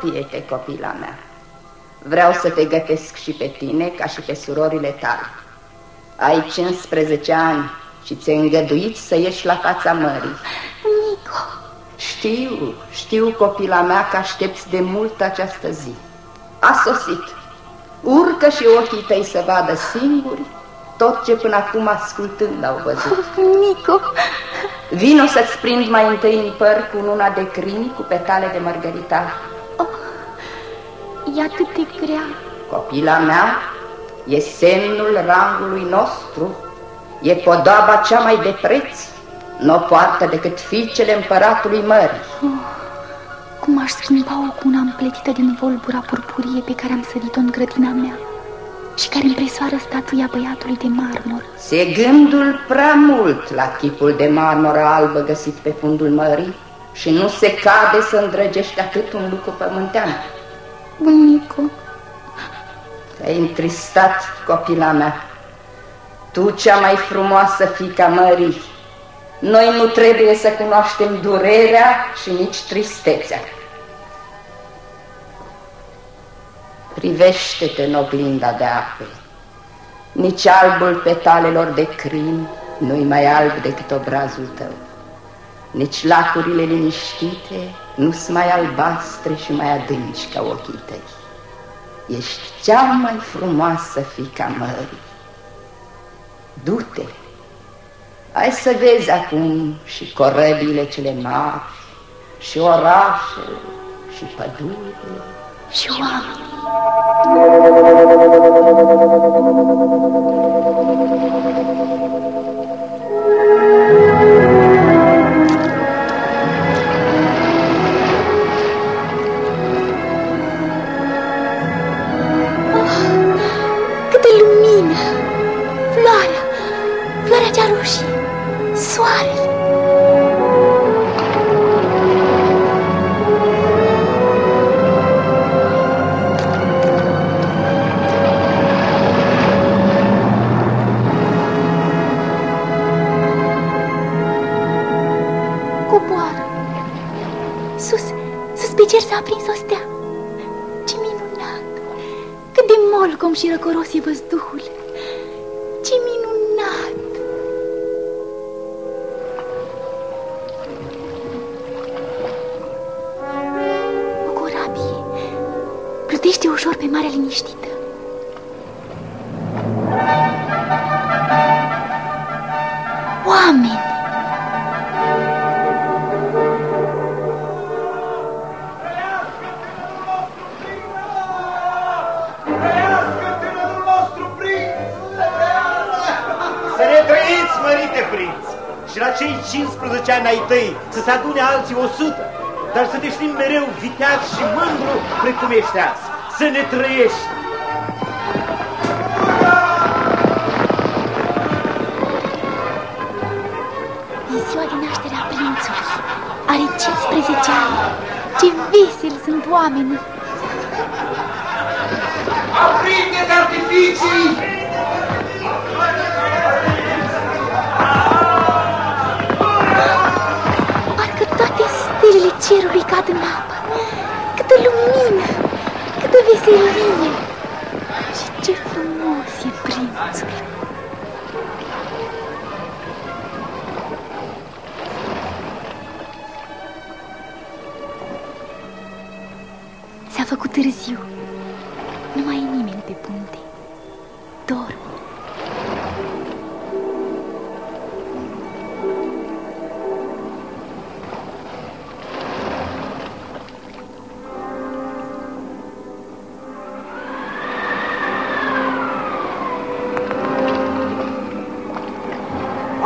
Apropie-te, copila mea. Vreau să te gătesc și pe tine ca și pe surorile tale. Ai 15 ani și ți-ai îngăduit să ieși la fața mării. Nico! Știu, știu, copila mea, că aștepți de mult această zi. A sosit. Urcă și ochii tăi să vadă singuri tot ce până acum ascultând au văzut. Nico! Vino să-ți prind mai întâi în păr cu una de crini cu petale de mărgăritar. Oh, e atât de grea. Copila mea, e semnul rangului nostru, e podoaba cea mai de preț, nu o poartă decât fiicele împăratului mării. Oh, cum aș schimba-o cu una împletită din volbura purpurie pe care am sădit-o în grădina mea și care împresoară statuia băiatului de marmur. Se gândul prea mult la chipul de marmură albă găsit pe fundul mării și nu se cade să îndrăgești atât un lucru pământean. Bunico, te-ai întristat, copila mea. Tu, cea mai frumoasă fica mării, noi nu trebuie să cunoaștem durerea și nici tristețea. Privește-te în oglinda de apă. Nici albul petalelor de crin nu-i mai alb decât obrazul tău. Nici lacurile liniștite nu-s mai albastre și mai adânci ca ochii tăi. Ești cea mai frumoasă fica mării. Du-te! Hai să vezi acum și corăbile cele mari, și orașele, și pădurile, și oameni. Plutește ușor pe marea liniștită. Oameni! la cei 15 ani ai tăi să se adune alții 100, dar să te știm mereu viteaz și mândru precum ești azi. Să ne trăiești! E ziua de naștere a prințului. Are 15 ani. Ce veseli sunt oamenii! Aprinde-te artificii!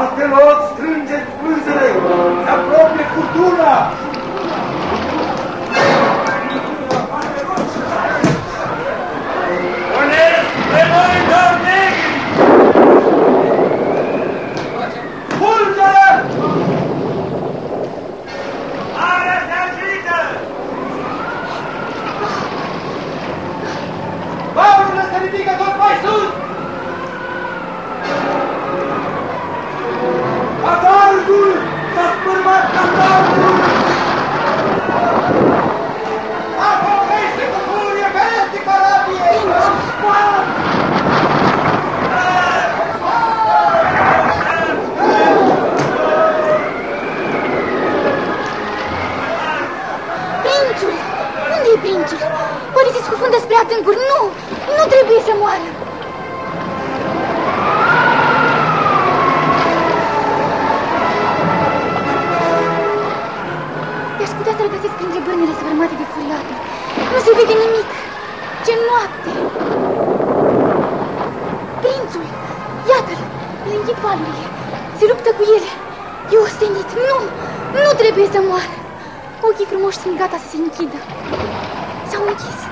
Altelor strângeți frunzele, se apropie cultura. despre adâncuri. Nu! Nu trebuie să moară! I-aș putea să-l găsesc printre bârnile sfârmate de furiate. Nu se vede nimic. Ce noapte! Prințul! Iată-l! Lânghi palurile. Se luptă cu ele. E ostenit. Nu! Nu trebuie să moară! Ochii frumoși sunt gata să se închidă. S-au închis.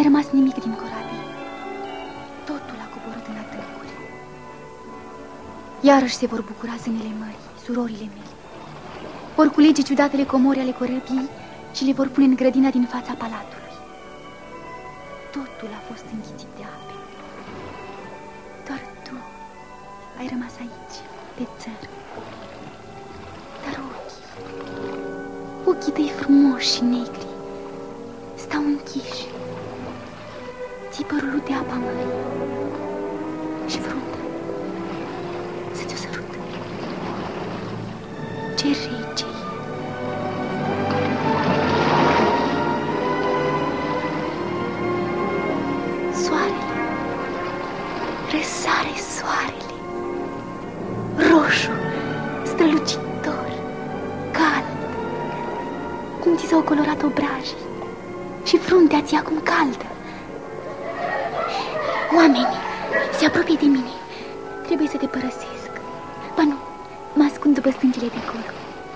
mai rămas nimic din corabie. Totul a coborât în adâncuri. Iarăși se vor bucura zânele mării, surorile mele. Vor culege ciudatele comori ale corăbii și le vor pune în grădina din fața palatului. Totul a fost înghițit de ape. Doar tu ai rămas aici, pe țăr. Dar ochii, ochii tăi frumoși și negri, stau închiși părul de apa mării și fruntea să te sărut. Ce Oameni, se apropie de mine. Trebuie să te părăsesc. Ba nu, mă ascund după stângile de acolo.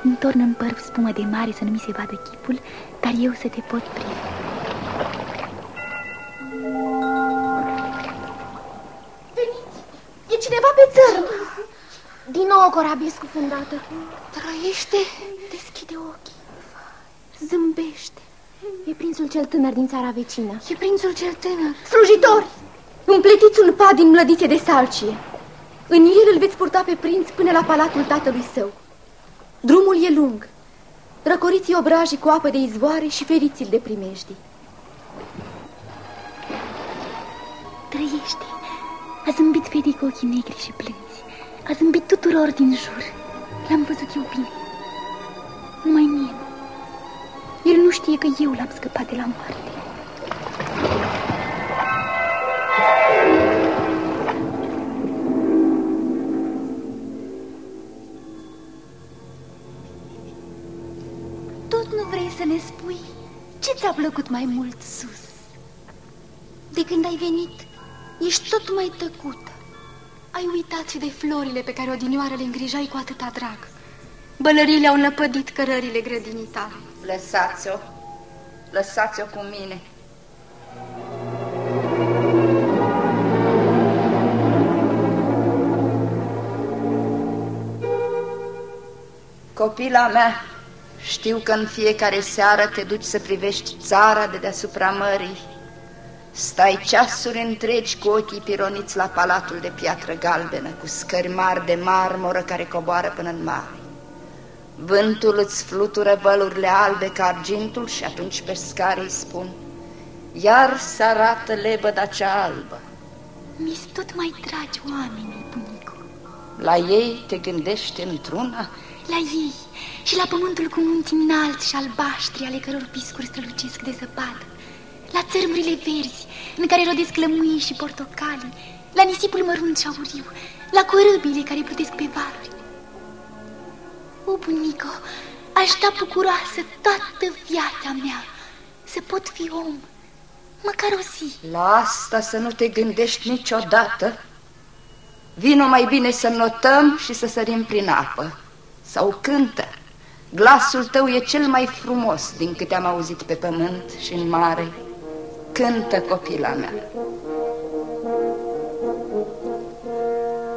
Întorn în păr spumă de mare să nu mi se vadă chipul, dar eu să te pot privi. Veniți! E cineva pe țărm! Din nou o corabie scufundată. Trăiește? Deschide ochii. Zâmbește. E prințul cel tânăr din țara vecină. E prințul cel tânăr. Slujitori! Împletiți un pad din mlădițe de salcie. În el îl veți purta pe prinț până la palatul tatălui său. Drumul e lung. Răcoriți obrajii cu apă de izvoare și feriți-l de primejdii. Trăiește. A zâmbit Fedi cu ochii negri și plânsi. A zâmbit tuturor din jur. L-am văzut eu bine. Numai mie El nu știe că eu l-am scăpat de la moarte. Să ne spui ce ți-a plăcut mai mult sus. De când ai venit, ești tot mai tăcută. Ai uitat și de florile pe care odinioară le îngrijai cu atâta drag. Bălările au năpădit cărările grădinii tale. Lăsați-o, lăsați-o cu mine. Copila mea, știu că în fiecare seară te duci să privești țara de deasupra mării. Stai ceasuri întregi cu ochii pironiți la palatul de piatră galbenă, cu scări mari de marmură care coboară până în mare. Vântul îți flutură bălurile albe ca argintul și atunci pescarii spun Iar se arată lebăda cea albă. mi tot mai dragi oamenii, bunicu. La ei te gândești într-una? La ei și la pământul cu munți înalți și albaștri ale căror piscuri strălucesc de zăpadă. La țărmurile verzi în care rodesc lămâie și portocalii, la nisipul mărunt și auriu, la corăbile care plutesc pe valuri. O, bunico, aș da bucuroasă toată viața mea să pot fi om, măcar o zi. La asta să nu te gândești niciodată. Vino mai bine să notăm și să sărim prin apă. Sau cântă. Glasul tău e cel mai frumos din câte am auzit pe pământ și în mare. Cântă, copila mea.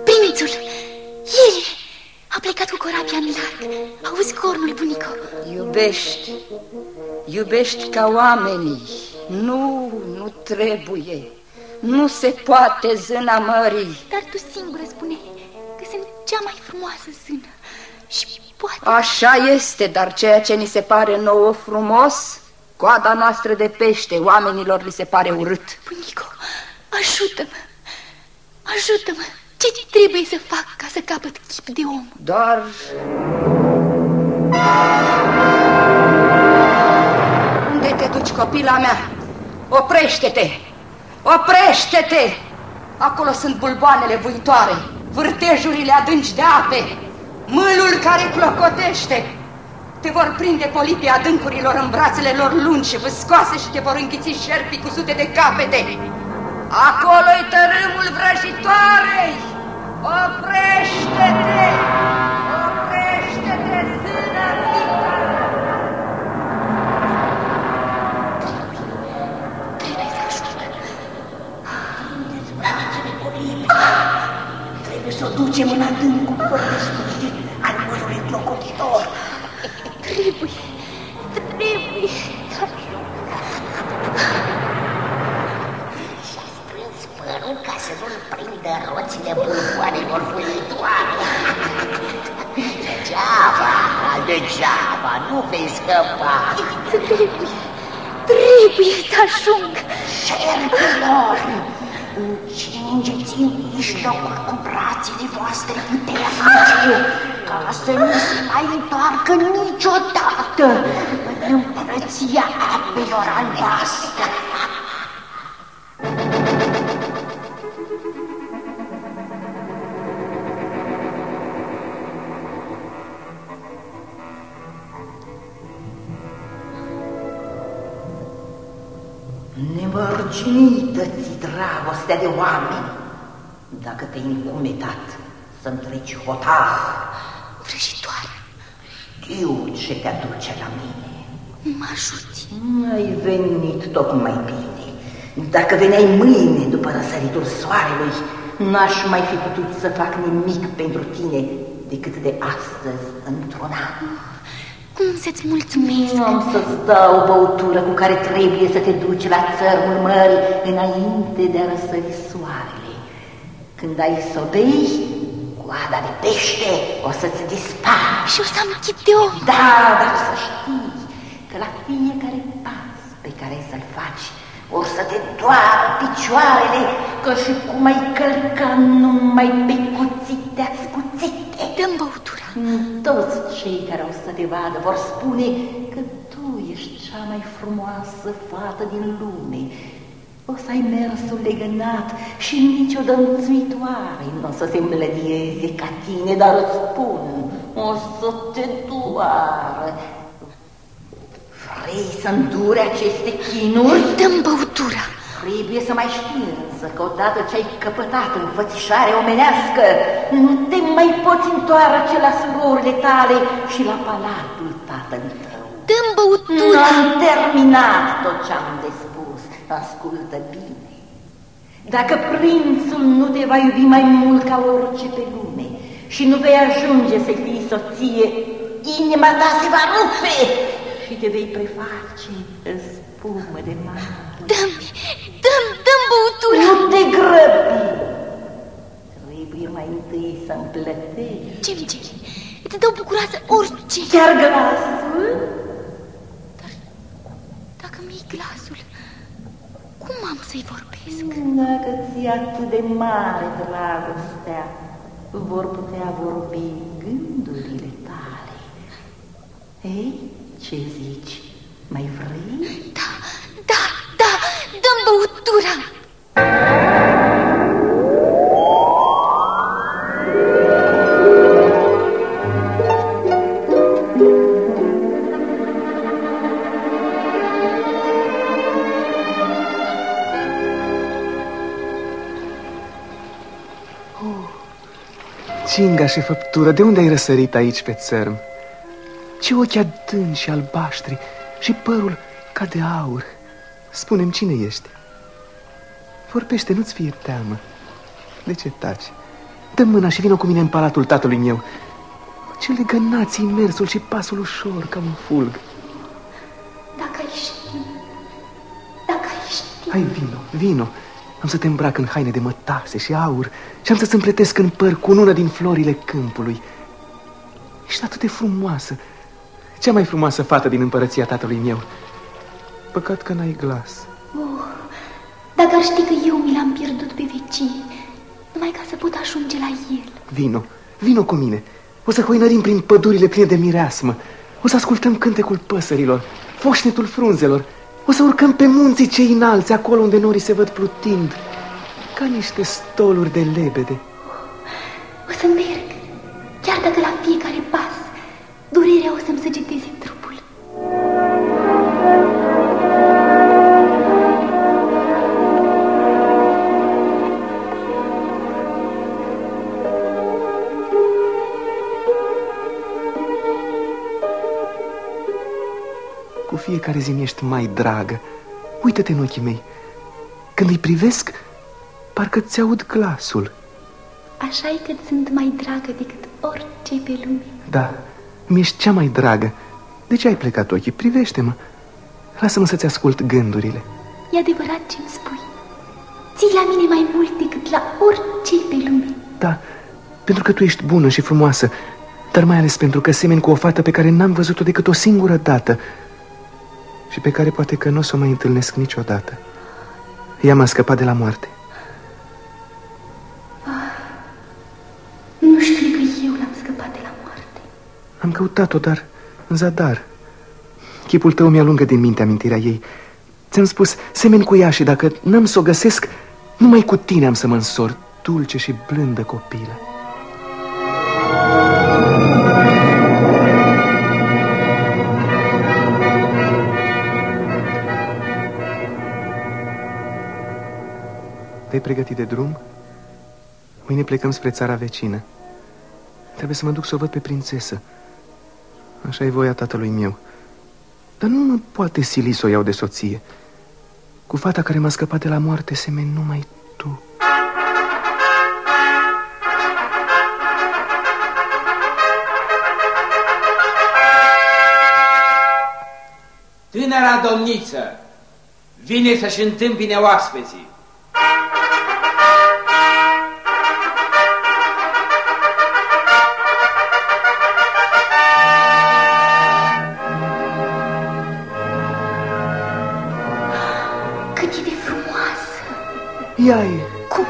Prințul! El a plecat cu corabia în larg. Auzi cornul, bunico? Iubești, iubești ca oamenii. Nu, nu trebuie. Nu se poate zâna mării. Dar tu singură spune că sunt cea mai frumoasă zână. Și poate... Așa este, dar ceea ce ni se pare nouă frumos, coada noastră de pește, oamenilor li se pare urât. Bunico, ajută-mă! Ajută-mă! Ce trebuie să fac ca să capăt chip de om? Doar... Unde te duci, copila mea? Oprește-te! Oprește-te! Acolo sunt bulboanele vuitoare, vârtejurile adânci de ape, mâlul care clocotește. Te vor prinde polipii adâncurilor în brațele lor lungi și vâscoase și te vor înghiți șerpii cu sute de capete. Acolo-i tărâmul vrăjitoarei! Oprește-te! Oprește-te, să o ducem în adâncul fără de sfârșit al mărului clocotitor. Trebuie, trebuie. Și-a strâns părul ca să nu-l prindă roțile bulboanelor vâlitoare. Degeaba, degeaba, nu vei scăpa. Trebuie, trebuie să ajung. Șerpilor, încingeți în mijlocul cu brațele voastre puternice, ca să nu se mai întoarcă niciodată în împărăția apelor albastre. Nemărginită-ți dragostea de oameni, dacă te-ai încumetat să-mi treci hotar. Vrăjitoare, Știu ce te aduce la mine. mă ajuți. Ai venit tocmai bine. Dacă veneai mâine după răsăritul soarelui, n-aș mai fi putut să fac nimic pentru tine decât de astăzi într-un an. Cum să-ți mulțumesc? Nu am să-ți dau o băutură cu care trebuie să te duci la țărmul mării înainte de a răsări soarele. Când ai să o bei, coada de pește o să-ți dispară. Și o să am chip de om. Da, dar să știi că la fiecare pas pe care ai să-l faci, or să te doară picioarele, că și cum ai călca numai pe cuțite ascuțite. Dăm băutura. Toți cei care o să te vadă vor spune că tu ești cea mai frumoasă fată din lume. O să ai mersul legănat și nicio dănțuitoare nu o să se mlădieze ca tine, dar îți spun, o să te doară. Vrei să îndure aceste chinuri? Dăm băutura. Trebuie să mai știi însă că odată ce ai căpătat înfățișare omenească, nu te mai poți întoarce la surorile tale și la palatul tatălui tău. Dăm Nu băutura. am terminat tot ce am de spus. Ascultă bine. Dacă prințul nu te va iubi mai mult ca orice pe lume și nu vei ajunge să fii soție, inima ta se va rupe și te vei preface în spumă de mare. Dăm, dăm, dăm băutura. Nu te grăbi! Trebuie mai întâi să-mi plătești. Ce-mi ceri? Îți dau bucuroasă orice. Chiar glasul? Dar dacă mi-i glasul, cum am să-i vorbesc? Dacă ți atât de mare dragostea, vor putea vorbi gândurile tale. Ei, ce zici? Mai vrei? Da, da, și făptură, de unde ai răsărit aici pe țărm? Ce ochi adânci și albaștri și părul ca de aur. Spune-mi cine ești? Vorbește, nu-ți fie teamă. De ce taci? dă mâna și vină cu mine în palatul tatălui meu. Ce legănați mersul și pasul ușor ca un fulg. Dacă ai ști, dacă ai ști... Hai, vino, vino. Am să te îmbrac în haine de mătase și aur și am să-ți împletesc în păr cu una din florile câmpului. Ești atât de frumoasă, cea mai frumoasă fată din împărăția tatălui meu. Păcat că n-ai glas. Oh, dacă ar ști că eu mi l-am pierdut pe vecie, numai ca să pot ajunge la el. Vino, vino cu mine. O să hoinărim prin pădurile pline de mireasmă. O să ascultăm cântecul păsărilor, foșnetul frunzelor. O să urcăm pe munții cei înalți, acolo unde norii se văd plutind, ca niște stoluri de lebede. O să merg, chiar dacă la fiecare pas durerea o să-mi săgeteze fiecare zi ești mai dragă. Uită-te în ochii mei. Când îi privesc, parcă ți aud glasul. așa e că sunt mai dragă decât orice pe lume. Da, mi-ești cea mai dragă. De ce ai plecat ochii? Privește-mă. Lasă-mă să-ți ascult gândurile. E adevărat ce-mi spui. Ții la mine mai mult decât la orice pe lume. Da, pentru că tu ești bună și frumoasă, dar mai ales pentru că semeni cu o fată pe care n-am văzut-o decât o singură dată și pe care poate că nu o să o mai întâlnesc niciodată. Ea m-a scăpat de la moarte. Nu știu că eu l-am scăpat de la moarte. Am căutat-o, dar în zadar. Chipul tău mi-alungă din minte amintirea ei. Ți-am spus, semeni cu ea și dacă n-am să o găsesc, numai cu tine am să mă însor, dulce și blândă copilă. Te-ai pregătit de drum? Mâine plecăm spre țara vecină. Trebuie să mă duc să o văd pe prințesă. Așa e voia tatălui meu. Dar nu mă poate sili să o iau de soție. Cu fata care m-a scăpat de la moarte semeni numai tu. Tânăra domniță vine să-și întâmpine oaspeții. Ea e. Cum?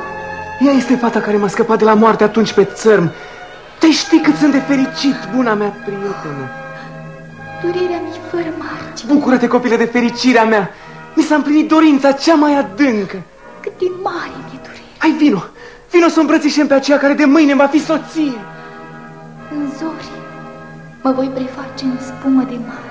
Ea este fata care m-a scăpat de la moarte atunci pe țărm. Te știi cât sunt de fericit, buna mea prietenă. Durerea mi fără margine. Bucură-te, copile, de fericirea mea. Mi s-a împlinit dorința cea mai adâncă. Cât de mare mi-e durerea. Hai, vino! Vino să îmbrățișem pe aceea care de mâine va fi soție. În zori mă voi preface în spumă de mare.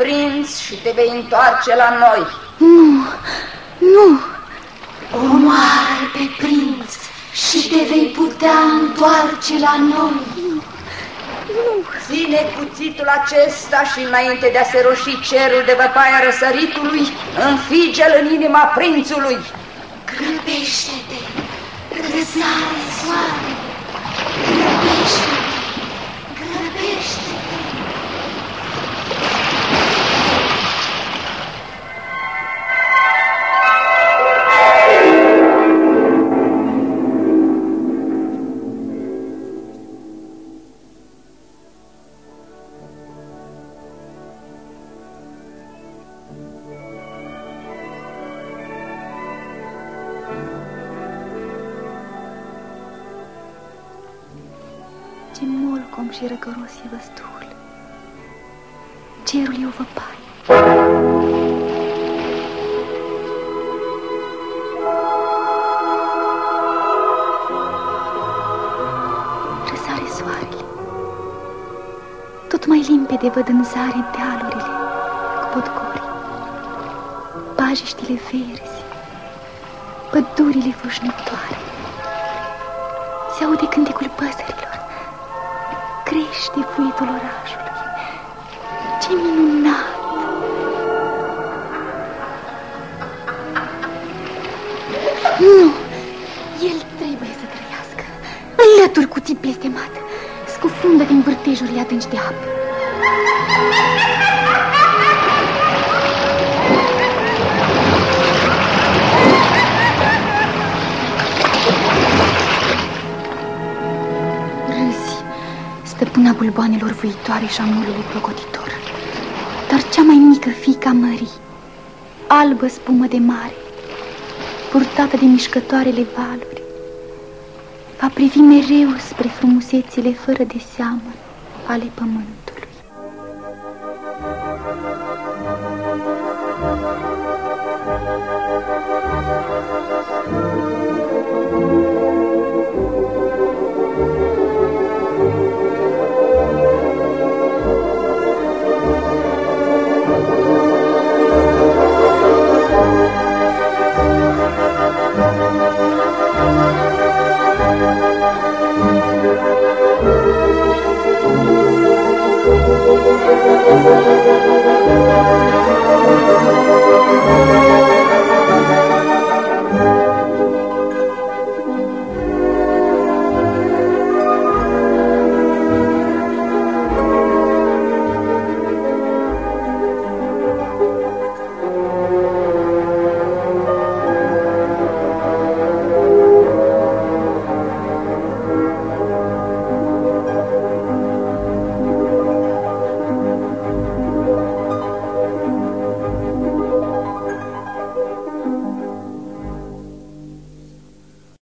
Omoară-l pe prinț și te vei întoarce la noi. Nu, nu. Omoară-l pe prinț și te vei putea întoarce la noi. Nu. Ține cuțitul acesta și înainte de a se roși cerul de văpaia răsăritului, înfige-l în inima prințului. Grăbește-te, răsare soare, grăbește-te, grăbește-te. Și răcăros e văstuhul. Cerul e o văpaie. Răsare soarele. Tot mai limpede văd în zare dealurile cu podgorii, pajiștile verzi, pădurile fâșnătoare. Se aude cântecul păsărilor, crește fuitul orașului. Ce minunat! Nu! El trebuie să trăiască. Înlături cuțit blestemat. Scufundă din vârtejurile adânci de apă. Stăpâna bulboanelor vuitoare și a mulului plocotitor. Dar cea mai mică fiica mării, albă spumă de mare, purtată de mișcătoarele valuri, va privi mereu spre frumusețile fără de seamă ale pământului.